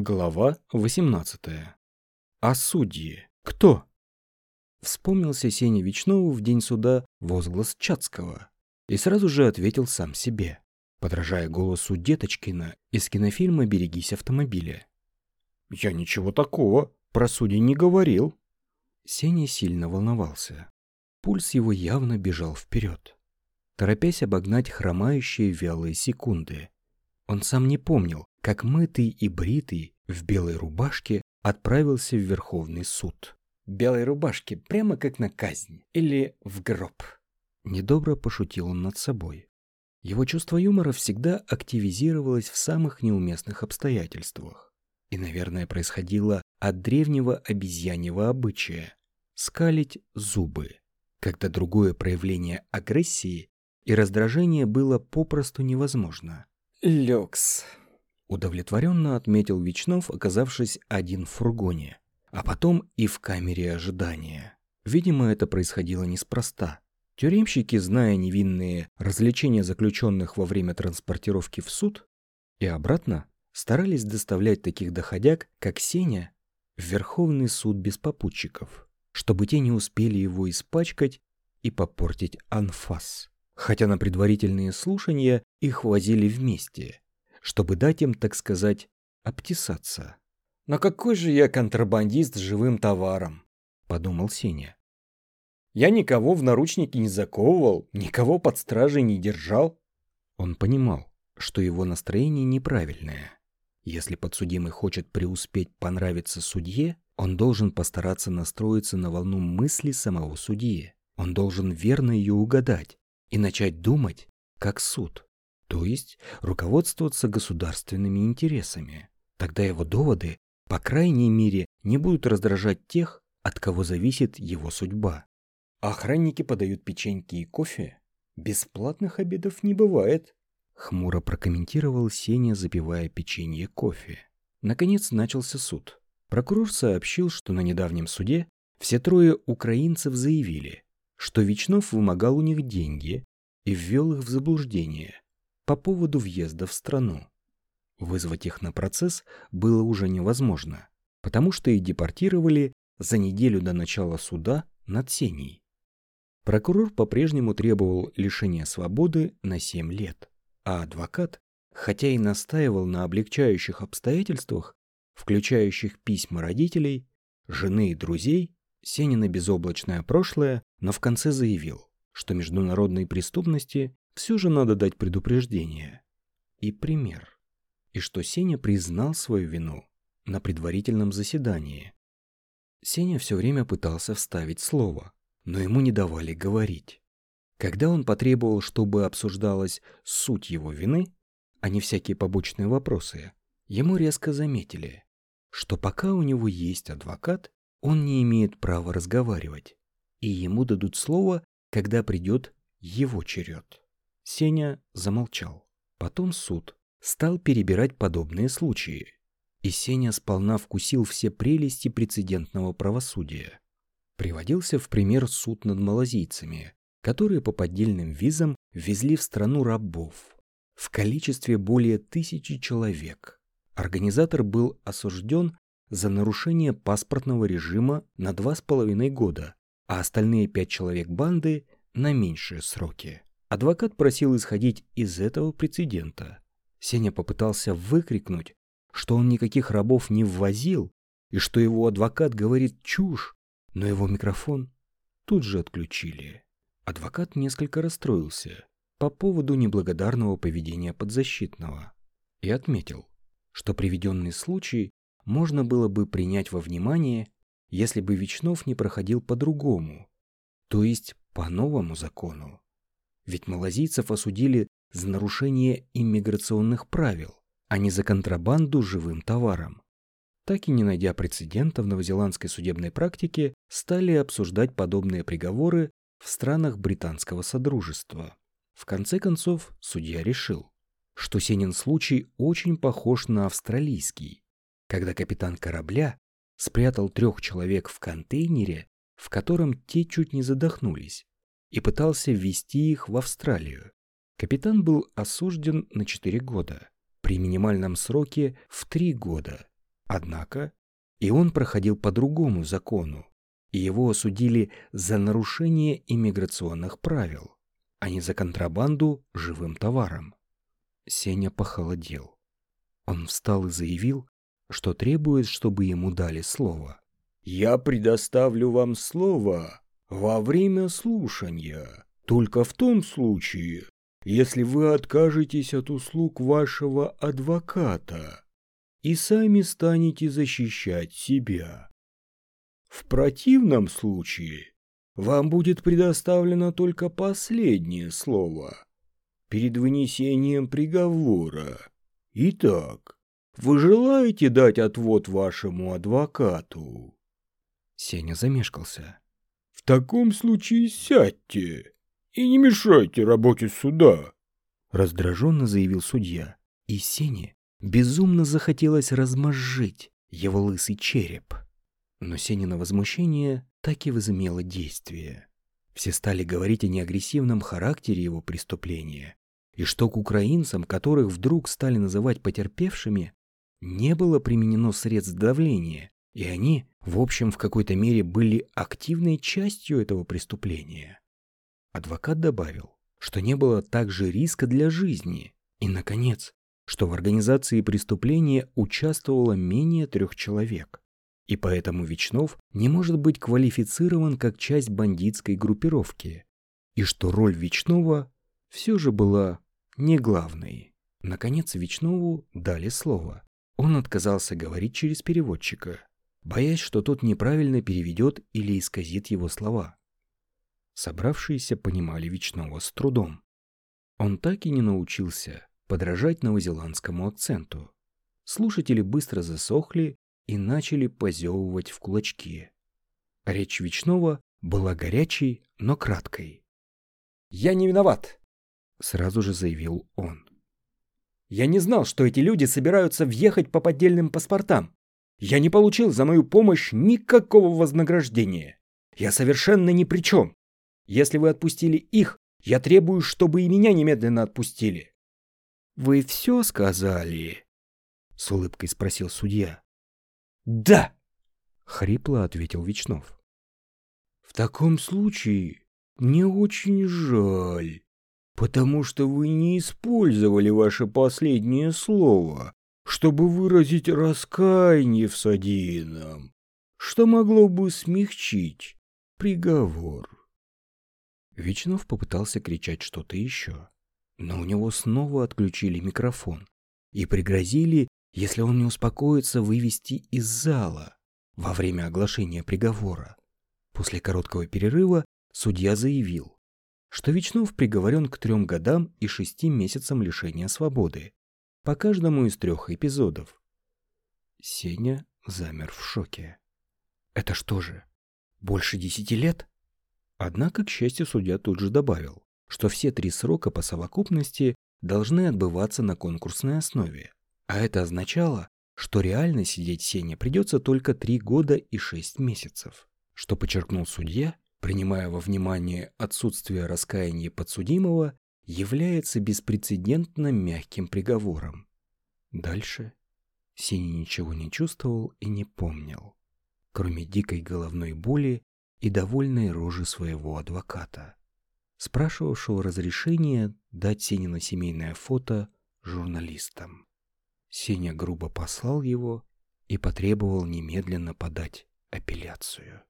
Глава 18. А судьи кто? Вспомнился Сеня Вечнову в день суда возглас Чацкого и сразу же ответил сам себе, подражая голосу Деточкина из кинофильма «Берегись автомобиля». «Я ничего такого про судей не говорил». Сеня сильно волновался. Пульс его явно бежал вперед, торопясь обогнать хромающие вялые секунды. Он сам не помнил, как мытый и бритый в белой рубашке отправился в Верховный суд. Белой рубашке прямо как на казнь или в гроб. Недобро пошутил он над собой. Его чувство юмора всегда активизировалось в самых неуместных обстоятельствах. И, наверное, происходило от древнего обезьяньего обычая – скалить зубы, когда другое проявление агрессии и раздражения было попросту невозможно. «Люкс», Удовлетворенно отметил Вечнов, оказавшись один в фургоне, а потом и в камере ожидания. Видимо, это происходило неспроста. Тюремщики, зная невинные развлечения заключенных во время транспортировки в суд и обратно, старались доставлять таких доходяг, как Сеня, в Верховный суд без попутчиков, чтобы те не успели его испачкать и попортить анфас. Хотя на предварительные слушания их возили вместе – чтобы дать им, так сказать, обтесаться. «Но какой же я контрабандист с живым товаром?» – подумал Сеня. «Я никого в наручники не заковывал, никого под стражей не держал». Он понимал, что его настроение неправильное. Если подсудимый хочет преуспеть понравиться судье, он должен постараться настроиться на волну мысли самого судьи. Он должен верно ее угадать и начать думать, как суд то есть руководствоваться государственными интересами. Тогда его доводы, по крайней мере, не будут раздражать тех, от кого зависит его судьба. Охранники подают печеньки и кофе. Бесплатных обедов не бывает. Хмуро прокомментировал Сеня, запивая печенье кофе. Наконец начался суд. Прокурор сообщил, что на недавнем суде все трое украинцев заявили, что Вечнов вымогал у них деньги и ввел их в заблуждение – по поводу въезда в страну. Вызвать их на процесс было уже невозможно, потому что их депортировали за неделю до начала суда над Сеней. Прокурор по-прежнему требовал лишения свободы на 7 лет, а адвокат, хотя и настаивал на облегчающих обстоятельствах, включающих письма родителей, жены и друзей, Сенина безоблачное прошлое, но в конце заявил, что международной преступности все же надо дать предупреждение и пример. И что Сеня признал свою вину на предварительном заседании. Сеня все время пытался вставить слово, но ему не давали говорить. Когда он потребовал, чтобы обсуждалась суть его вины, а не всякие побочные вопросы, ему резко заметили, что пока у него есть адвокат, он не имеет права разговаривать, и ему дадут слово, когда придет его черед. Сеня замолчал. Потом суд стал перебирать подобные случаи. И Сеня сполна вкусил все прелести прецедентного правосудия. Приводился в пример суд над малазийцами, которые по поддельным визам везли в страну рабов в количестве более тысячи человек. Организатор был осужден за нарушение паспортного режима на два с половиной года, а остальные пять человек банды на меньшие сроки. Адвокат просил исходить из этого прецедента. Сеня попытался выкрикнуть, что он никаких рабов не ввозил и что его адвокат говорит чушь, но его микрофон тут же отключили. Адвокат несколько расстроился по поводу неблагодарного поведения подзащитного и отметил, что приведенный случай можно было бы принять во внимание, если бы Вечнов не проходил по-другому, то есть по новому закону. Ведь малазийцев осудили за нарушение иммиграционных правил, а не за контрабанду живым товаром. Так и не найдя прецедента в новозеландской судебной практике, стали обсуждать подобные приговоры в странах британского содружества. В конце концов, судья решил, что Сенин случай очень похож на австралийский, когда капитан корабля спрятал трех человек в контейнере, в котором те чуть не задохнулись, и пытался ввести их в Австралию. Капитан был осужден на 4 года, при минимальном сроке в 3 года, Однако и он проходил по другому закону, и его осудили за нарушение иммиграционных правил, а не за контрабанду живым товаром. Сеня похолодел. Он встал и заявил, что требует, чтобы ему дали слово. «Я предоставлю вам слово во время слушания, только в том случае, если вы откажетесь от услуг вашего адвоката и сами станете защищать себя. В противном случае вам будет предоставлено только последнее слово перед вынесением приговора. Итак, вы желаете дать отвод вашему адвокату? Сеня замешкался. В таком случае сядьте и не мешайте работе суда, раздраженно заявил судья. И Сене безумно захотелось размозжить его лысый череп. Но Сенина возмущение так и возымело действие. Все стали говорить о неагрессивном характере его преступления, и что к украинцам, которых вдруг стали называть потерпевшими, не было применено средств давления, и они, в общем, в какой-то мере были активной частью этого преступления. Адвокат добавил, что не было также риска для жизни, и, наконец, что в организации преступления участвовало менее трех человек, и поэтому Вечнов не может быть квалифицирован как часть бандитской группировки, и что роль Вечнова все же была не главной. Наконец Вечнову дали слово. Он отказался говорить через переводчика, боясь, что тот неправильно переведет или исказит его слова. Собравшиеся понимали Вечного с трудом. Он так и не научился подражать новозеландскому акценту. Слушатели быстро засохли и начали позевывать в кулачки. Речь Вечного была горячей, но краткой. «Я не виноват», — сразу же заявил он. «Я не знал, что эти люди собираются въехать по поддельным паспортам. Я не получил за мою помощь никакого вознаграждения. Я совершенно ни при чем. Если вы отпустили их, я требую, чтобы и меня немедленно отпустили». «Вы все сказали?» — с улыбкой спросил судья. «Да!» — хрипло ответил Вечнов. «В таком случае мне очень жаль, потому что вы не использовали ваше последнее слово, чтобы выразить раскаяние в содеянном, что могло бы смягчить приговор». Вечнов попытался кричать что-то еще, но у него снова отключили микрофон и пригрозили если он не успокоится, вывести из зала во время оглашения приговора. После короткого перерыва судья заявил, что Вечнов приговорен к трем годам и шести месяцам лишения свободы по каждому из трех эпизодов. Сеня замер в шоке. Это что же, больше десяти лет? Однако, к счастью, судья тут же добавил, что все три срока по совокупности должны отбываться на конкурсной основе. А это означало, что реально сидеть Сене придется только три года и шесть месяцев, что подчеркнул судья, принимая во внимание отсутствие раскаяния подсудимого, является беспрецедентно мягким приговором. Дальше Синий ничего не чувствовал и не помнил, кроме дикой головной боли и довольной рожи своего адвоката, спрашивавшего разрешения дать Синина семейное фото журналистам. Сеня грубо послал его и потребовал немедленно подать апелляцию.